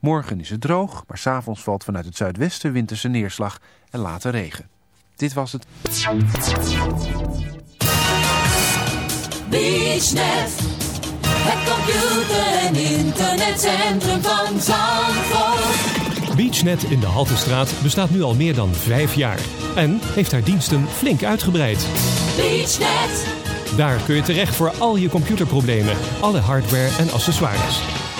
Morgen is het droog, maar s'avonds valt vanuit het zuidwesten winterse neerslag en later regen. Dit was het. BeachNet, het computer- en internetcentrum van Zandvoort. BeachNet in de Haltestraat bestaat nu al meer dan vijf jaar en heeft haar diensten flink uitgebreid. BeachNet, Daar kun je terecht voor al je computerproblemen, alle hardware en accessoires.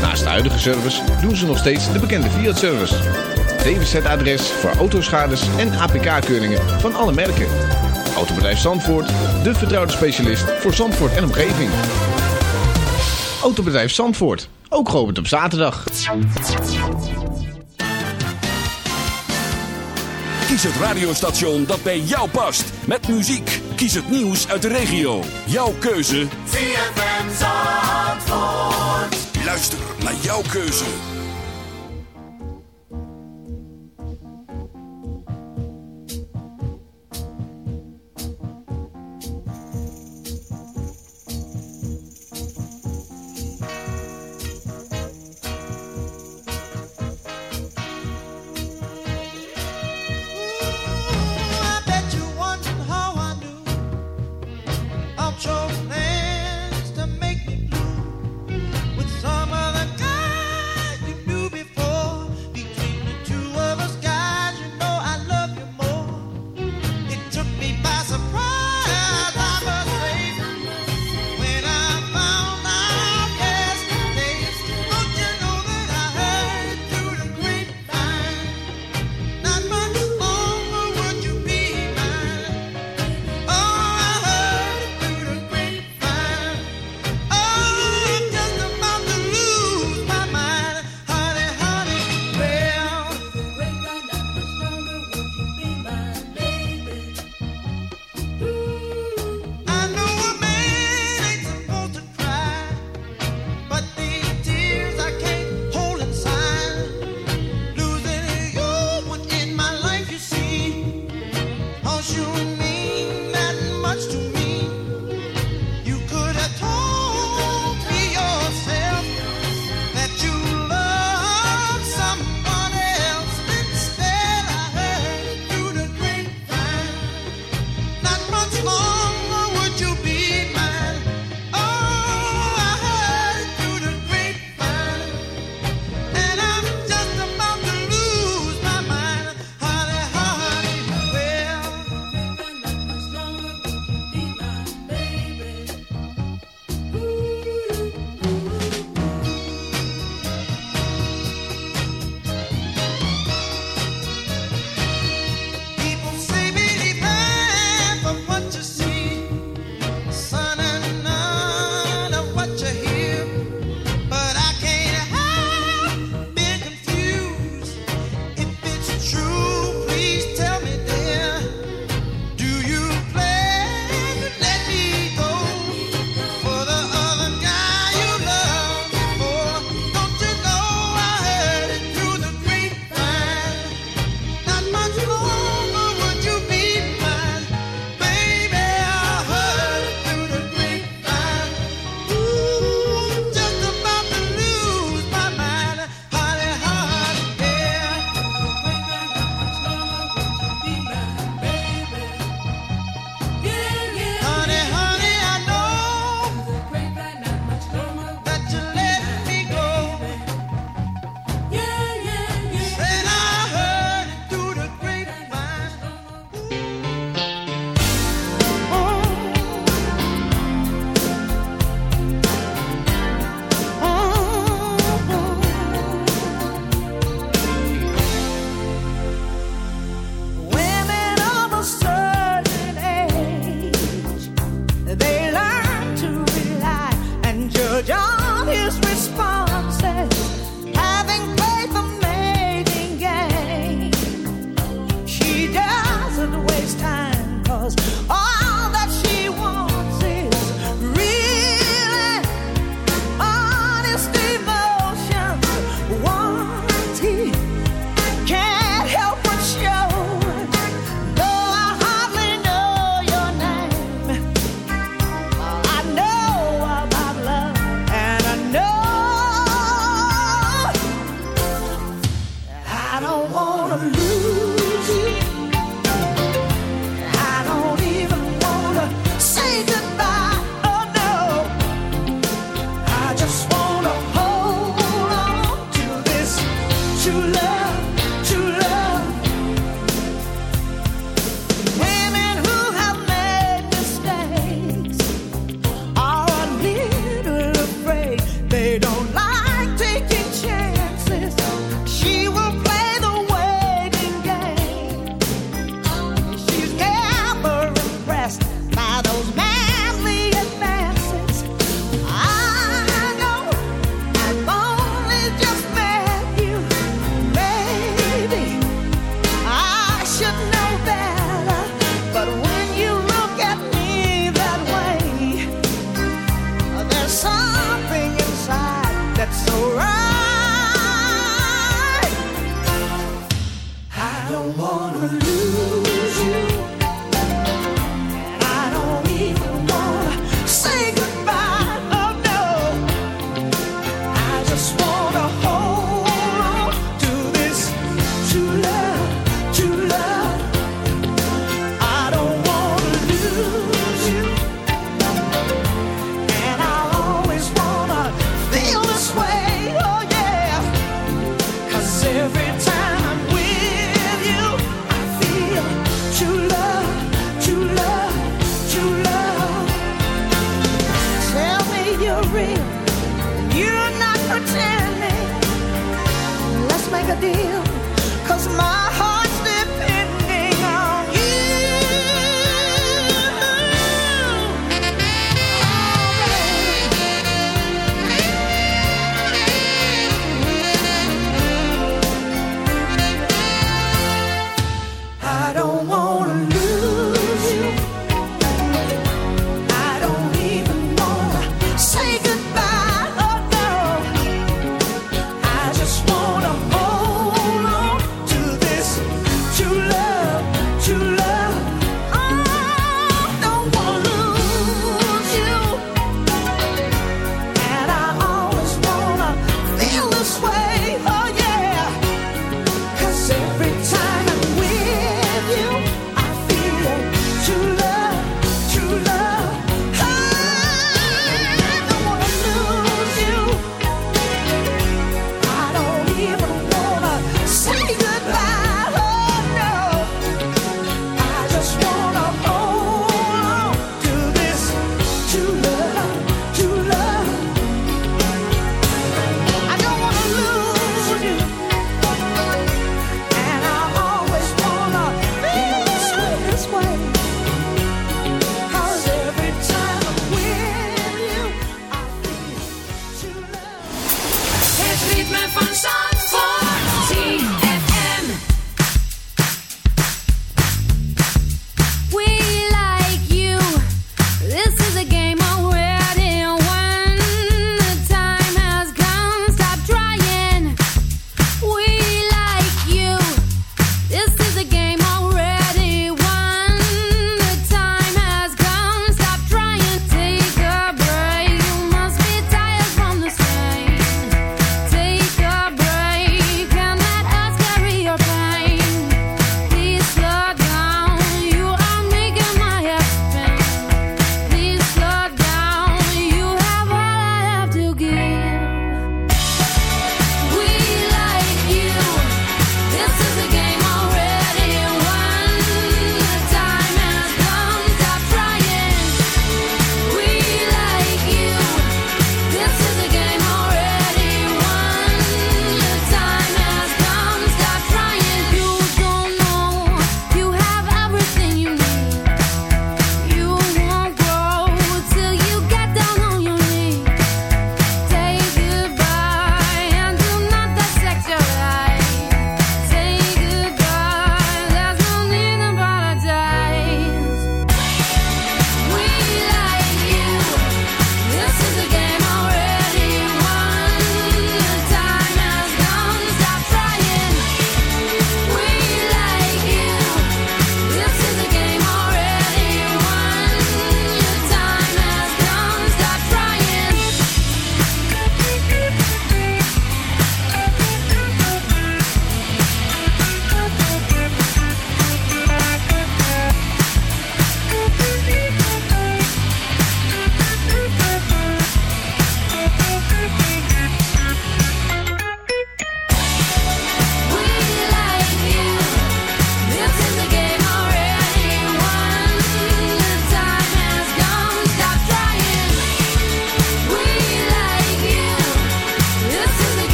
Naast de huidige service doen ze nog steeds de bekende Fiat-service. DWZ-adres voor autoschades en APK-keuringen van alle merken. Autobedrijf Zandvoort, de vertrouwde specialist voor Zandvoort en omgeving. Autobedrijf Zandvoort, ook geopend op zaterdag. Kies het radiostation dat bij jou past. Met muziek. Kies het nieuws uit de regio. Jouw keuze. ZFM Zandvoort. Luister naar jouw keuze.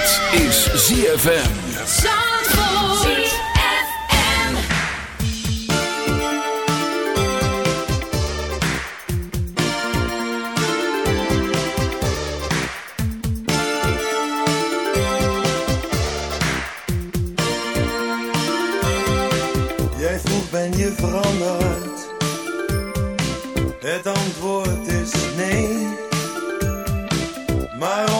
Is ZFM. Jij vroeg ben je veranderd? Het antwoord is nee. Beleef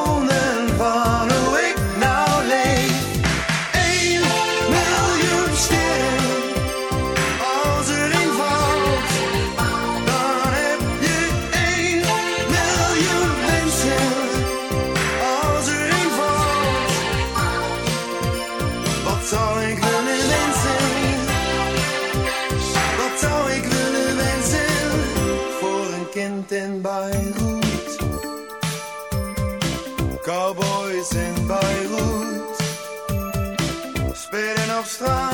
extra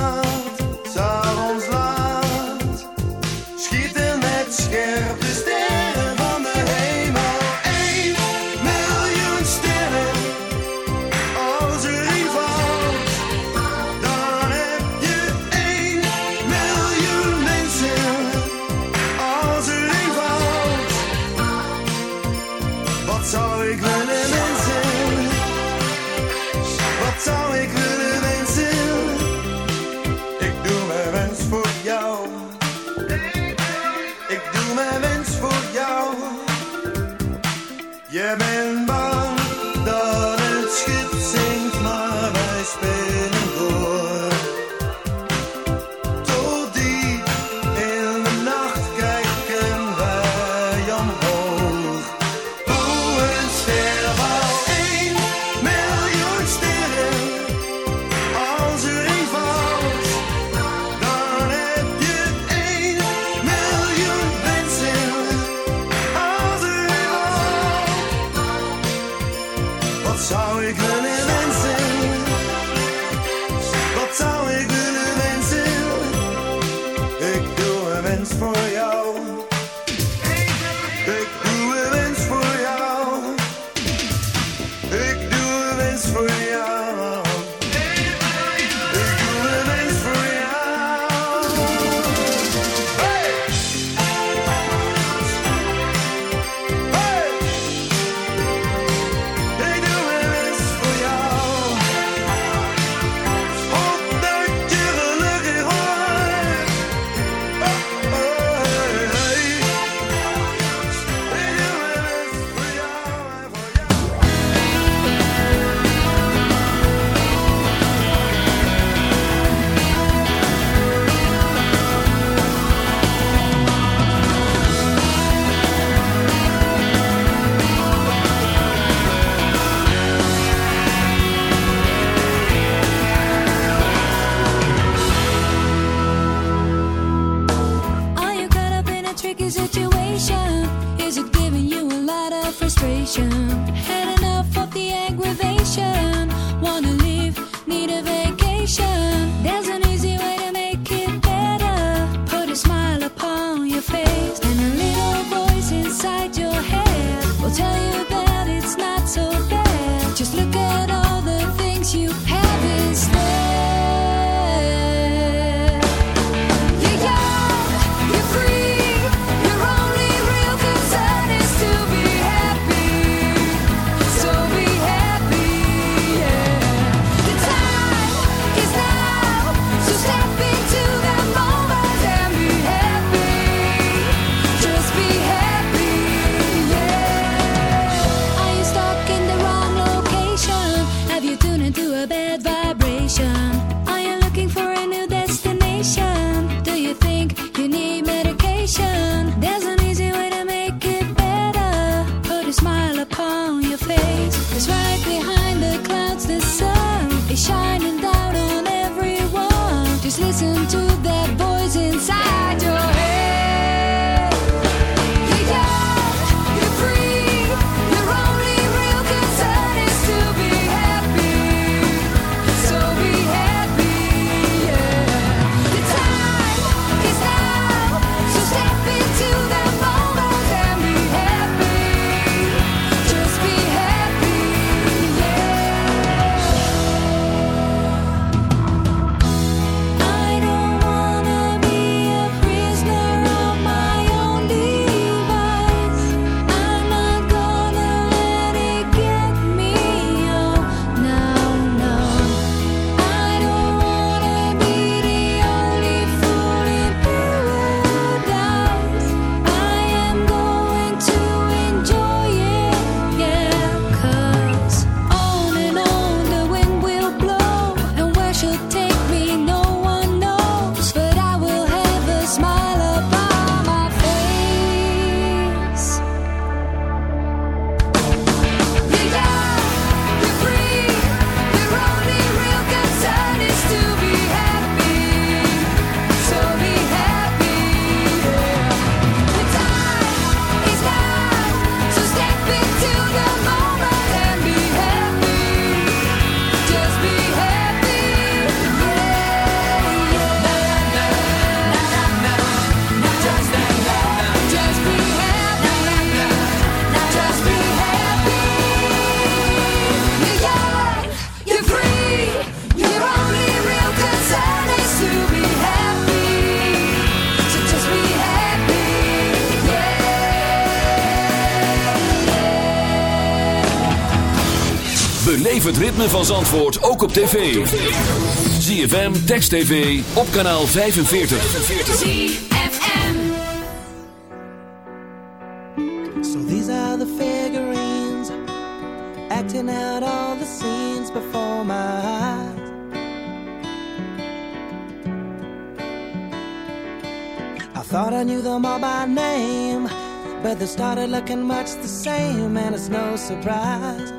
frustration. Had enough of the aggravation. Van Zandvoort ook op tv. ZFM, Text TV, op kanaal 45. ZFM. So these are the figurines acting out all the scenes before my eyes. I thought I knew them all by name, but they started looking much the same, and it's no surprise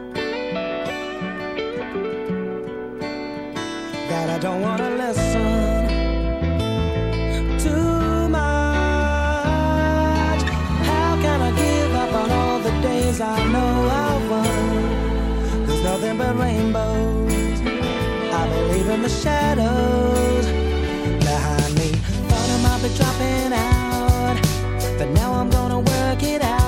know I won? There's nothing but rainbows. I believe in the shadows behind me. Thought I might be dropping out, but now I'm gonna work it out.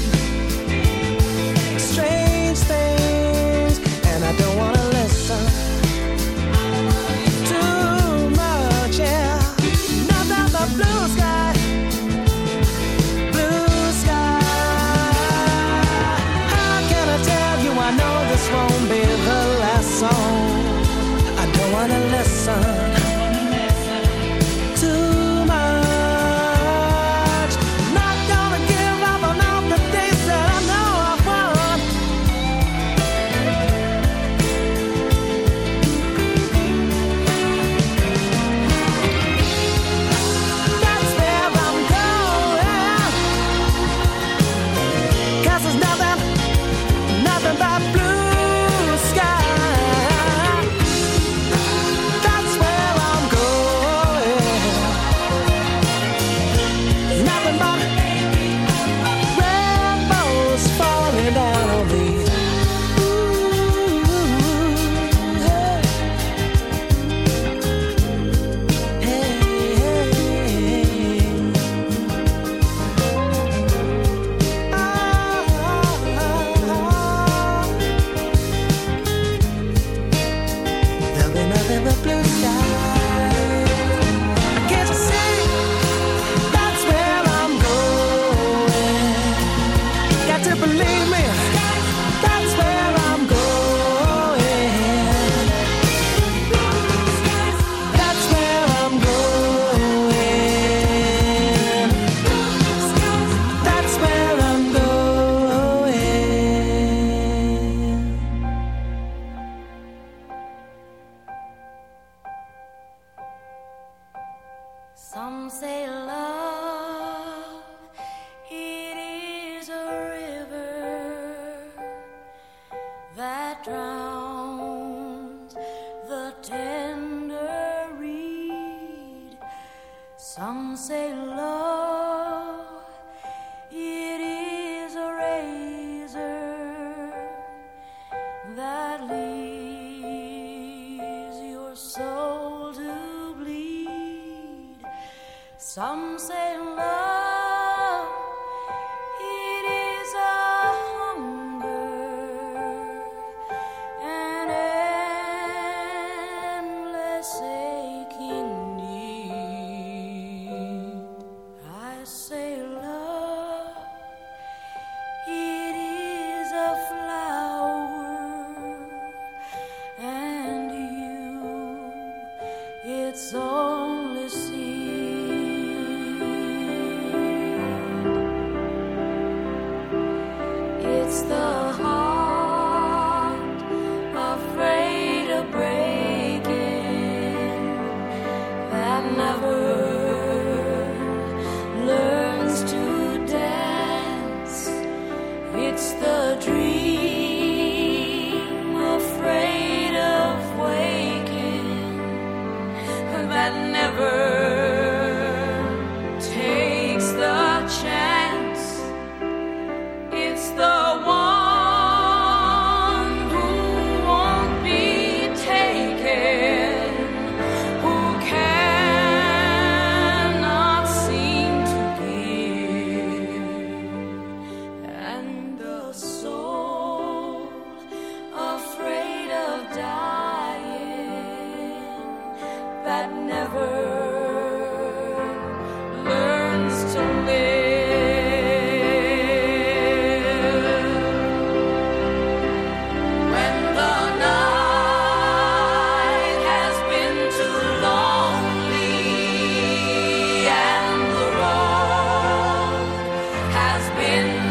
Some say love, has been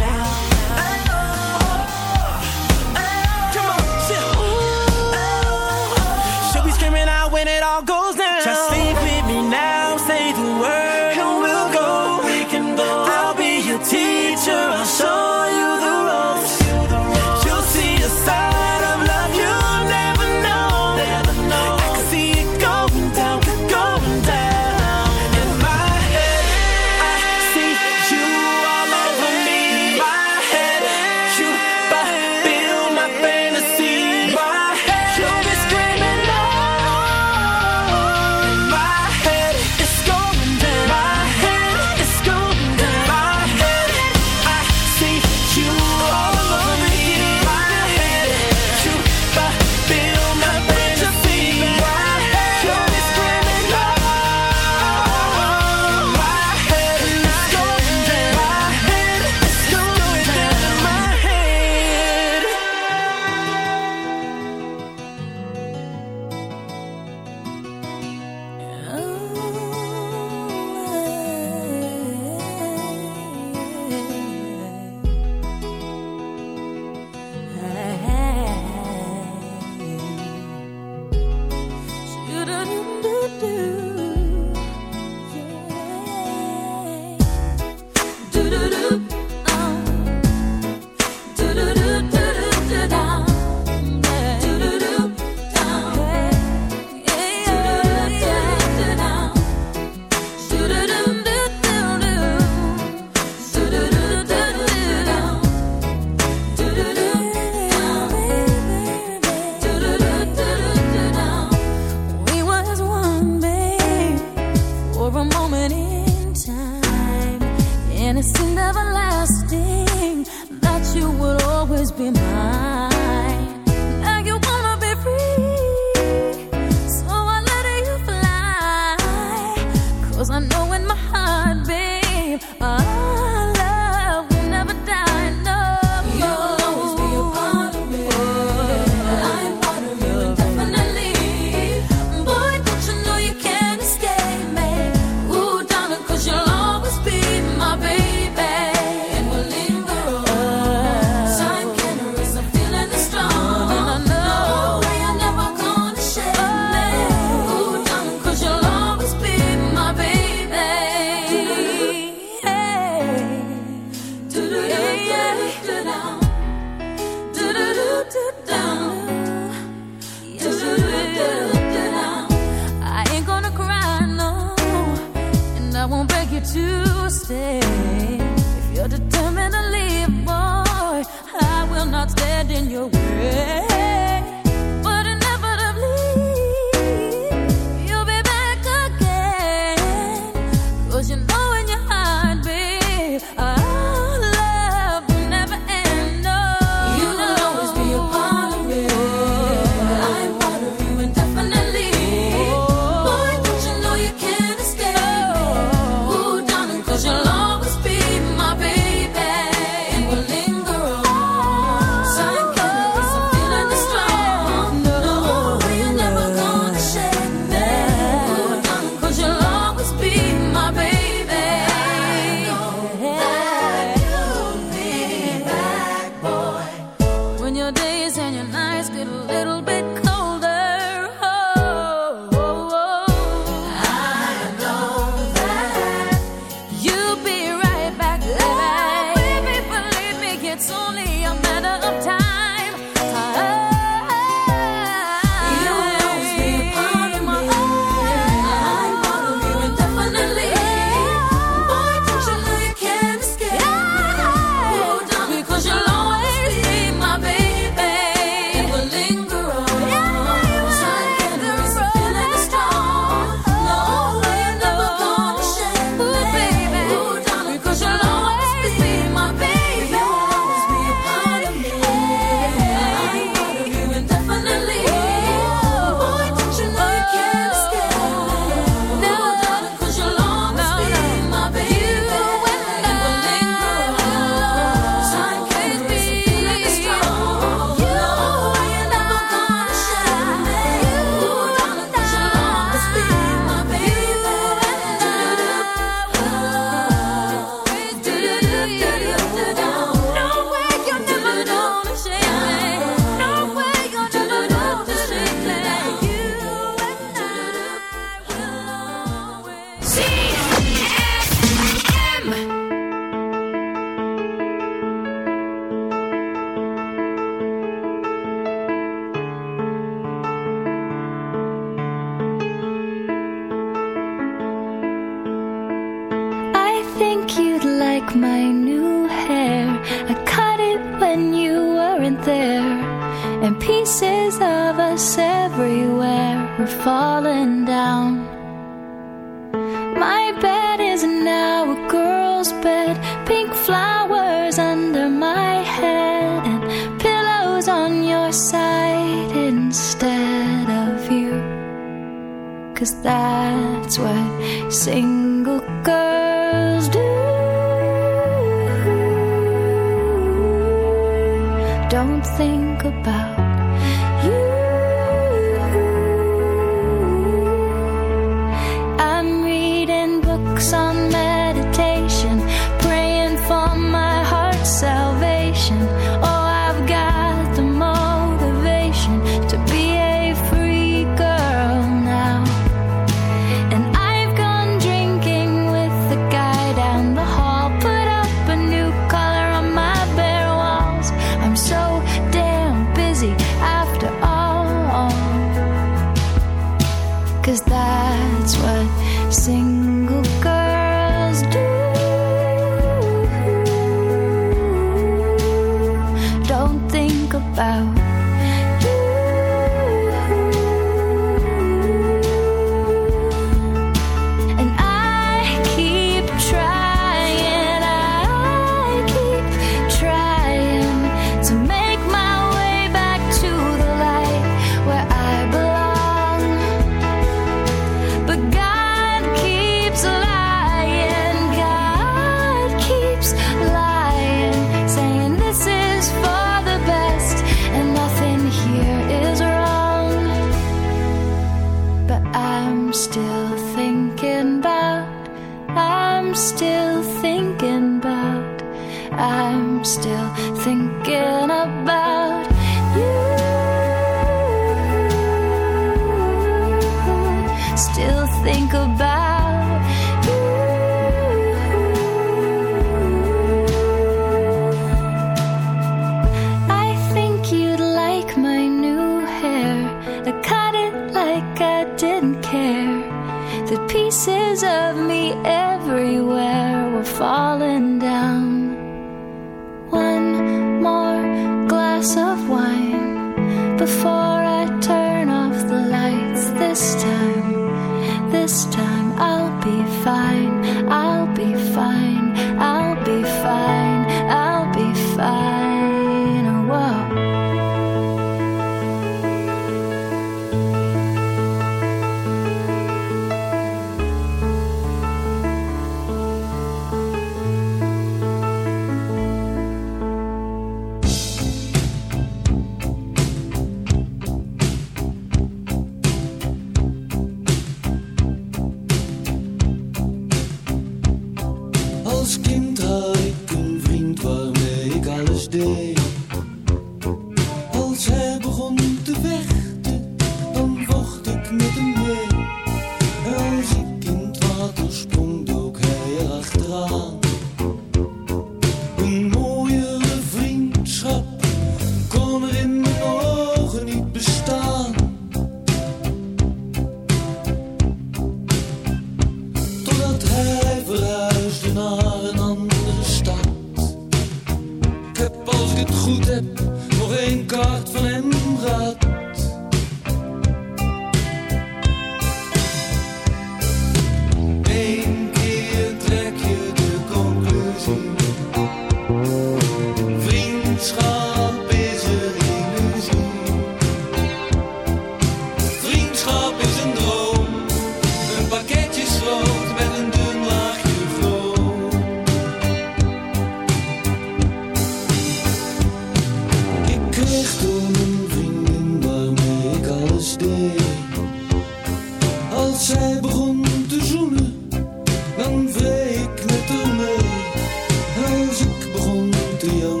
Ik begon te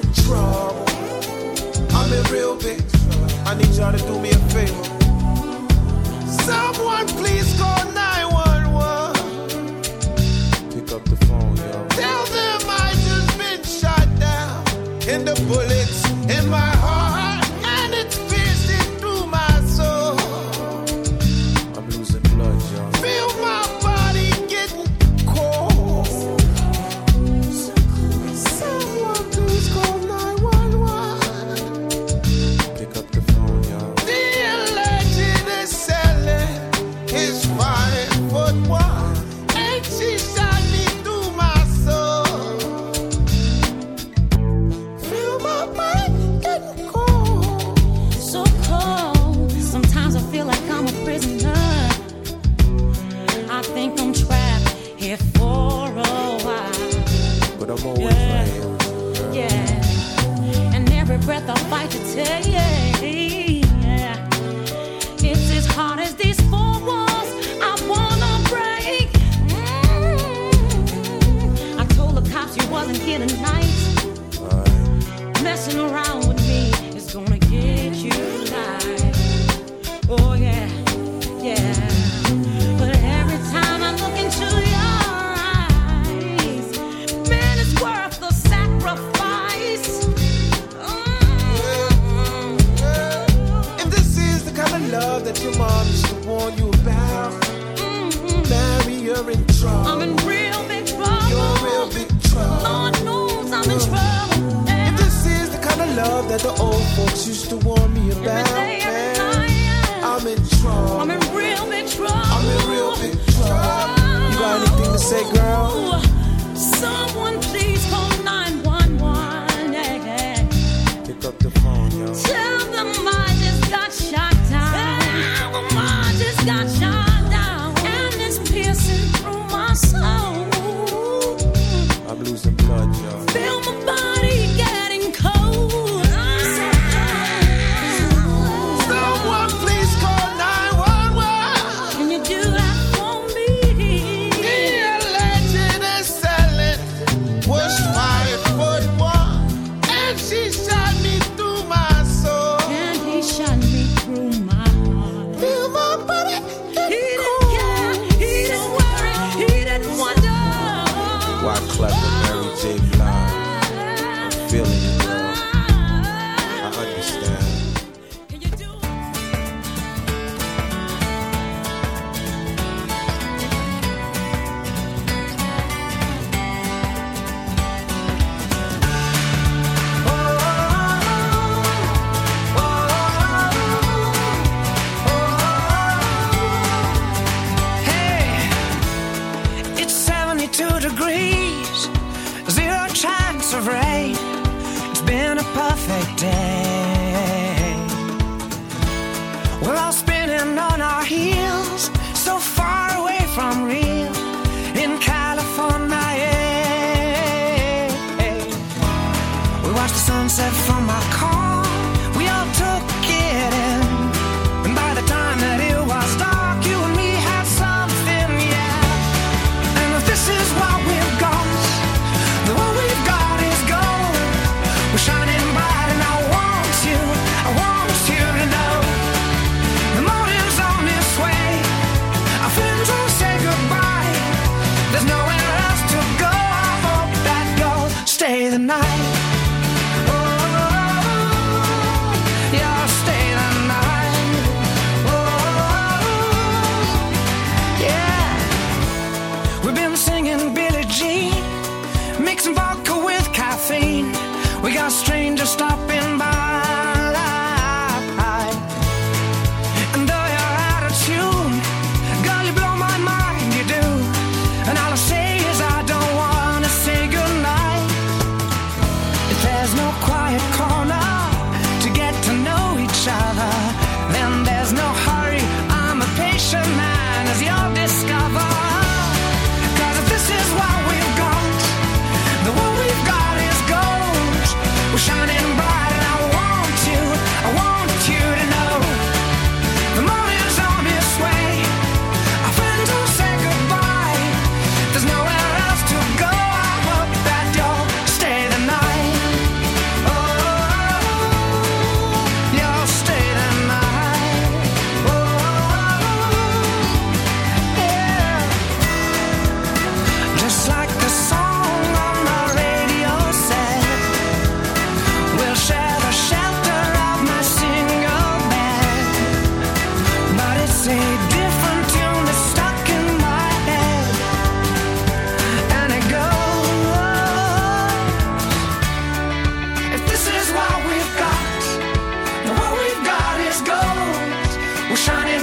in trouble. I'm in real big. I need y'all to do me a favor. Someone please call now. strong.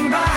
by.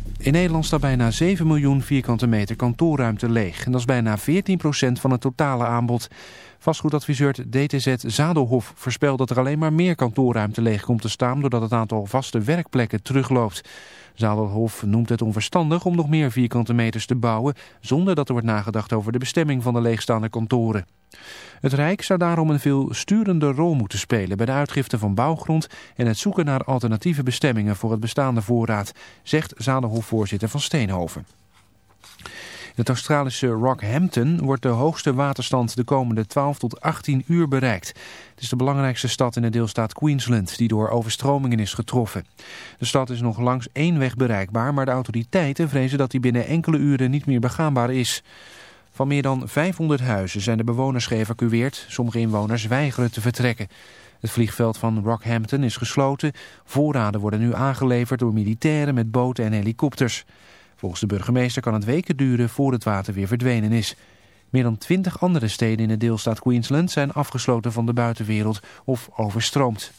In Nederland staat bijna 7 miljoen vierkante meter kantoorruimte leeg. En dat is bijna 14% van het totale aanbod. Vastgoedadviseur DTZ Zadelhof voorspelt dat er alleen maar meer kantoorruimte leeg komt te staan... doordat het aantal vaste werkplekken terugloopt. Zadelhof noemt het onverstandig om nog meer vierkante meters te bouwen... zonder dat er wordt nagedacht over de bestemming van de leegstaande kantoren. Het Rijk zou daarom een veel sturende rol moeten spelen bij de uitgifte van bouwgrond en het zoeken naar alternatieve bestemmingen voor het bestaande voorraad, zegt Zadenhof-voorzitter van Steenhoven. Het Australische Rockhampton wordt de hoogste waterstand de komende 12 tot 18 uur bereikt. Het is de belangrijkste stad in de deelstaat Queensland die door overstromingen is getroffen. De stad is nog langs één weg bereikbaar, maar de autoriteiten vrezen dat die binnen enkele uren niet meer begaanbaar is. Van meer dan 500 huizen zijn de bewoners geëvacueerd. Sommige inwoners weigeren te vertrekken. Het vliegveld van Rockhampton is gesloten. Voorraden worden nu aangeleverd door militairen met boten en helikopters. Volgens de burgemeester kan het weken duren voor het water weer verdwenen is. Meer dan 20 andere steden in de deelstaat Queensland zijn afgesloten van de buitenwereld of overstroomd.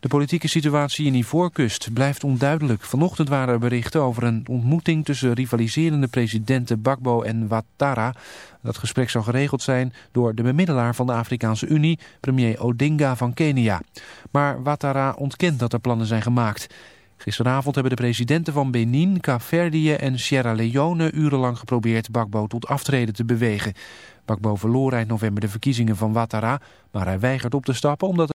De politieke situatie in Ivoorkust blijft onduidelijk. Vanochtend waren er berichten over een ontmoeting tussen rivaliserende presidenten Bakbo en Ouattara. Dat gesprek zou geregeld zijn door de bemiddelaar van de Afrikaanse Unie, premier Odinga van Kenia. Maar Ouattara ontkent dat er plannen zijn gemaakt. Gisteravond hebben de presidenten van Benin, Kaapverdië en Sierra Leone urenlang geprobeerd Bakbo tot aftreden te bewegen. Bakbo verloor eind november de verkiezingen van Ouattara, maar hij weigert op te stappen omdat